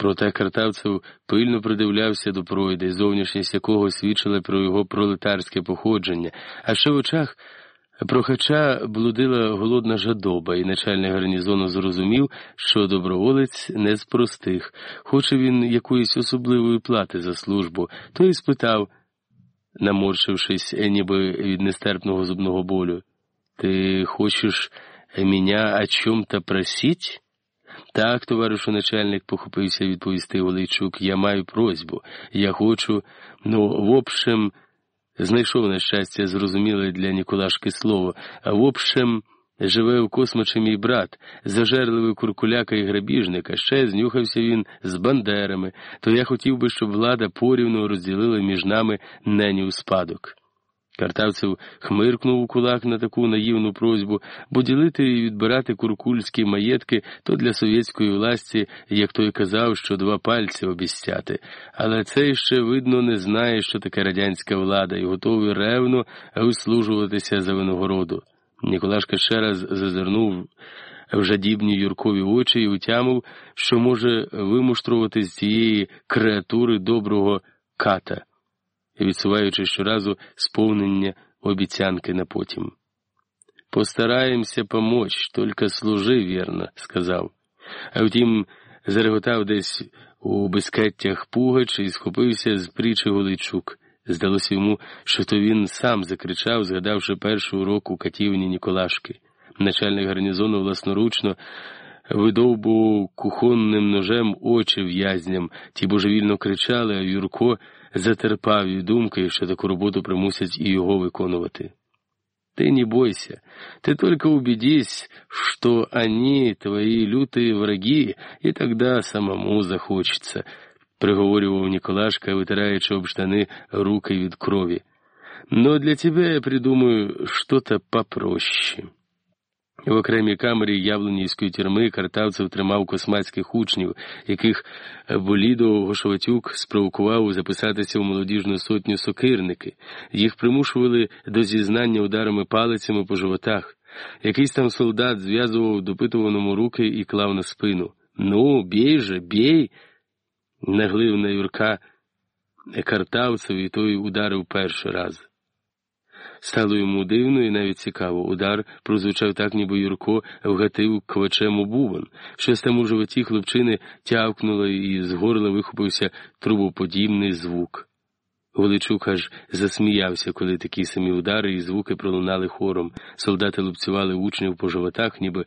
Проте картавцев пильно придивлявся до пройди, зовнішність якого свідчила про його пролетарське походження, а ще в очах прохача блудила голодна жадоба, і начальник гарнізону зрозумів, що доброволець не з простих, хоче він якоїсь особливої плати за службу, то й спитав, наморщившись, ніби від нестерпного зубного болю, Ти хочеш мене о чом-то просить? Так, товаришу начальник, похопився відповісти Олейчук, я маю просьбу. Я хочу, ну, в общем, знайшов на щастя зрозуміле для Ніколашки слово, а в общем, живе у космочі мій брат, зажерливий куркуляка і грабіжника, ще знюхався він з бандерами, то я хотів би, щоб влада порівну розділила між нами нені у спадок. Картавцев хмиркнув у кулак на таку наївну просьбу, бо ділити і відбирати куркульські маєтки то для совєтської власті, як той казав, що два пальці обіцяти. Але цей ще, видно, не знає, що таке радянська влада, і готовий ревно вислужуватися за винагороду. Ніколашка ще раз зазирнув в жадібні Юркові очі і утямив, що може вимуштрувати з цієї креатури доброго ката відсуваючи щоразу сповнення обіцянки на потім. Постараємося помочь, тільки служи вірно, сказав. А втім, зареготав десь у безкеттях Пугач і схопився з прічі Голичук. Здалося йому, що то він сам закричав, згадавши перший урок у катівні Ніколашки. Начальник гарнізону власноручно видовбував кухонним ножем очі в'язням, ті божевільно кричали, а Юрко затерпав від думки, що таку роботу примусять і його виконувати. Ты не бойся, ты только убедись, что они твои лютые враги, и тогда самому захочется, приговорював Ніколашка, витираючи об штани руки від крові. Но для тебя я придумаю что-то попроще. В окремій камері Яблонівської тюрми картавцев тримав космацьких учнів, яких Болідо Гошоватюк спровокував записатися в молодіжну сотню сокирники. Їх примушували до зізнання ударами палицями по животах. Якийсь там солдат зв'язував допитуваному руки і клав на спину. Ну, бій же, бій. наглив на Юрка картавцев, і той ударив перший раз. Стало йому дивно і навіть цікаво. Удар прозвучав так, ніби Юрко вгатив квачем у бубон. Щось там у животі хлопчини тявкнуло, і з горла вихопився трубоподібний звук. Голичук аж засміявся, коли такі самі удари і звуки пролунали хором. Солдати лупцювали учнів по животах, ніби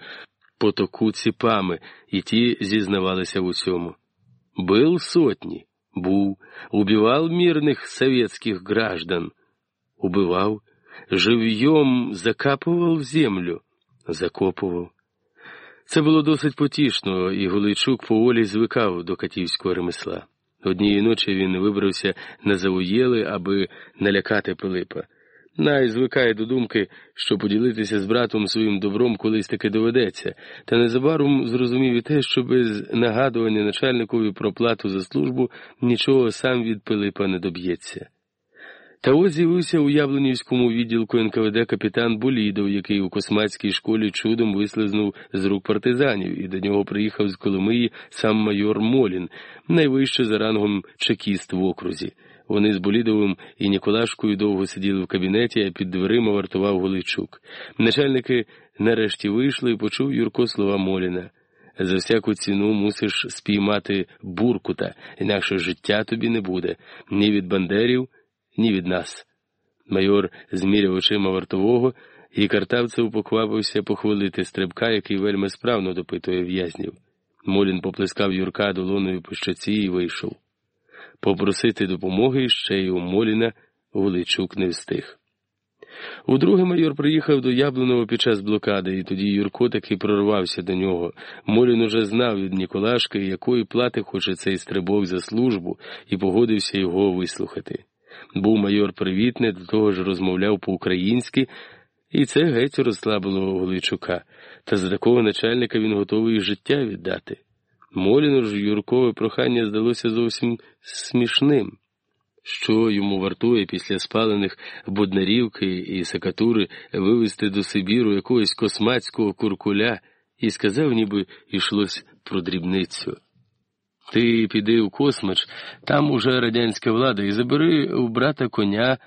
по току ціпами, і ті зізнавалися в усьому. Бил сотні, був, убивав мирних совєтських граждан, убивав живьем закапував в землю, закопував. Це було досить потішно, і Голийчук поволі звикав до катівського ремесла. Однієї ночі він вибрався на завоєли, аби налякати Пилипа. Най звикає до думки, що поділитися з братом своїм добром колись таки доведеться, та незабаром зрозумів і те, що без нагадування начальникові про плату за службу нічого сам від Пилипа не доб'ється. Та ось з'явився у Яблонівському відділку НКВД капітан Болідов, який у космацькій школі чудом вислизнув з рук партизанів, і до нього приїхав з Коломиї сам майор Молін, найвище за рангом чекіст в окрузі. Вони з Болідовим і Ніколашкою довго сиділи в кабінеті, а під дверима вартував Голичук. Начальники нарешті вийшли і почув Юрко слова Моліна. За всяку ціну мусиш спіймати буркута, інакше життя тобі не буде ні від бандерів ні від нас. Майор зміряв очима вартового, і картавцев поквапився похвалити стрибка, який вельми справно допитує в'язнів. Молін поплескав Юрка долоною по щоці і вийшов. Попросити допомоги ще й у Моліна Гуличук не встиг. Удруге майор приїхав до Яблунова під час блокади, і тоді Юрко таки прорвався до нього. Молін уже знав від Ніколашки, якої плати хоче цей стрибок за службу, і погодився його вислухати. Був майор привітний, до того ж розмовляв по-українськи, і це геть розслабило Голичука, та за такого начальника він готовий життя віддати. Моліну ж Юркове прохання здалося зовсім смішним. Що йому вартує після спалених Боднарівки і Сакатури вивезти до Сибіру якогось космацького куркуля, і сказав, ніби йшлось про дрібницю. Ти піди у космич, там уже радянська влада, і забери у брата коня